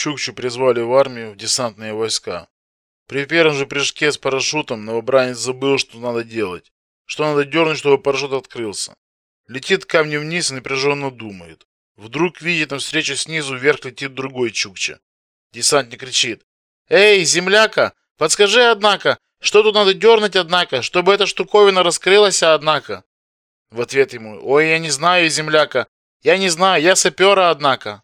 Чукчу призвали в армию в десантные войска. При первом же прыжке с парашютом новобранец забыл, что надо делать. Что надо дернуть, чтобы парашют открылся. Летит камнем вниз и напряженно думает. Вдруг видит навстречу снизу вверх летит другой Чукча. Десантник кричит: "Эй, земляка, подскажи, однако, что тут надо дернуть, однако, чтобы эта штуковина раскрылась, однако?" В ответ ему: "Ой, я не знаю, земляка. Я не знаю, я сапера, однако".